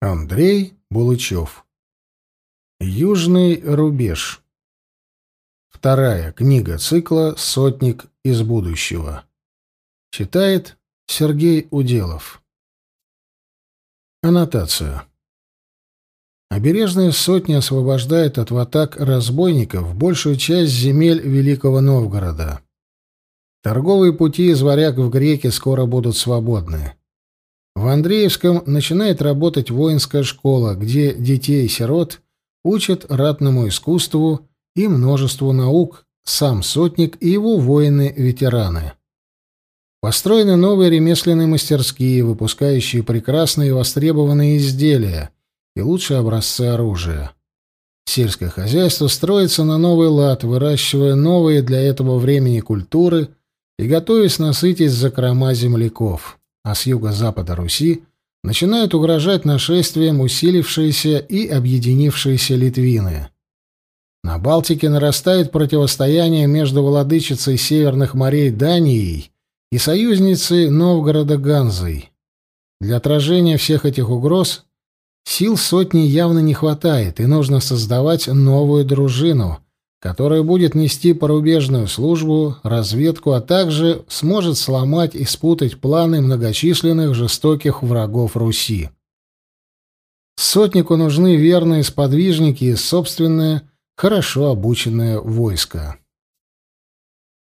Андрей Булычев. Южный рубеж. Вторая книга цикла «Сотник из будущего». Читает Сергей Уделов. Аннотация. Обережная сотня освобождает от ватак разбойников большую часть земель Великого Новгорода. Торговые пути из варяг в греки скоро будут свободны. В Андреевском начинает работать воинская школа, где детей-сирот учат ратному искусству и множеству наук сам сотник и его воины-ветераны. Построены новые ремесленные мастерские, выпускающие прекрасные и востребованные изделия и лучшие образцы оружия. Сельское хозяйство строится на новый лад, выращивая новые для этого времени культуры и готовясь насытить закрома земляков а с юго-запада Руси начинают угрожать нашествием усилившиеся и объединившиеся литвины. На Балтике нарастает противостояние между владычицей северных морей Данией и союзницей Новгорода Ганзой. Для отражения всех этих угроз сил сотни явно не хватает, и нужно создавать новую дружину, которая будет нести порубежную службу, разведку, а также сможет сломать и спутать планы многочисленных жестоких врагов Руси. Сотнику нужны верные сподвижники и собственное, хорошо обученное войско.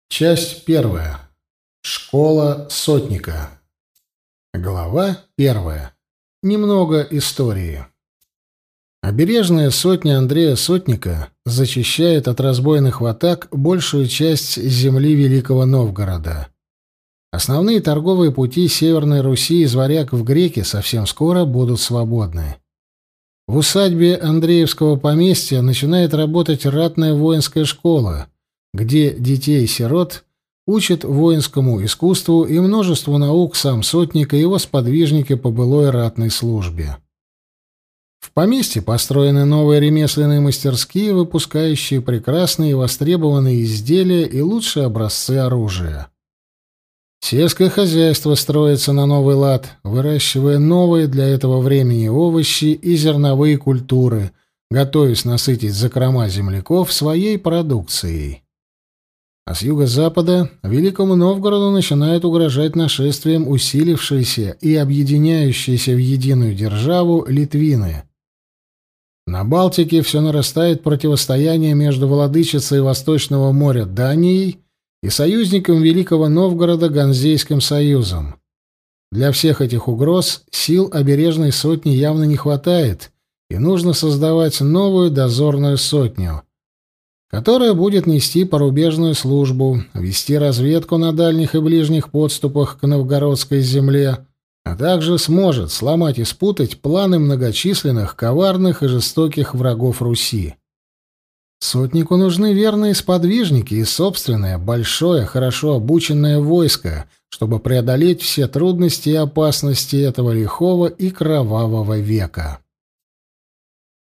Часть первая. Школа сотника. Глава первая. Немного истории. Обережная сотня Андрея Сотника зачищает от разбойных атак большую часть земли Великого Новгорода. Основные торговые пути Северной Руси из Варяг в Греки совсем скоро будут свободны. В усадьбе Андреевского поместья начинает работать ратная воинская школа, где детей-сирот учат воинскому искусству и множеству наук сам сотник и его сподвижники по былой ратной службе. Поместье построены новые ремесленные мастерские, выпускающие прекрасные и востребованные изделия и лучшие образцы оружия. Сельское хозяйство строится на новый лад, выращивая новые для этого времени овощи и зерновые культуры, готовясь насытить закрома земляков своей продукцией. А с юго-запада Великому Новгороду начинают угрожать нашествием усилившиеся и объединяющиеся в единую державу литвины – на Балтике все нарастает противостояние между владычицей Восточного моря Данией и союзником Великого Новгорода Ганзейским союзом. Для всех этих угроз сил обережной сотни явно не хватает, и нужно создавать новую дозорную сотню, которая будет нести порубежную службу, вести разведку на дальних и ближних подступах к новгородской земле, а также сможет сломать и спутать планы многочисленных, коварных и жестоких врагов Руси. Сотнику нужны верные сподвижники и собственное, большое, хорошо обученное войско, чтобы преодолеть все трудности и опасности этого лихого и кровавого века.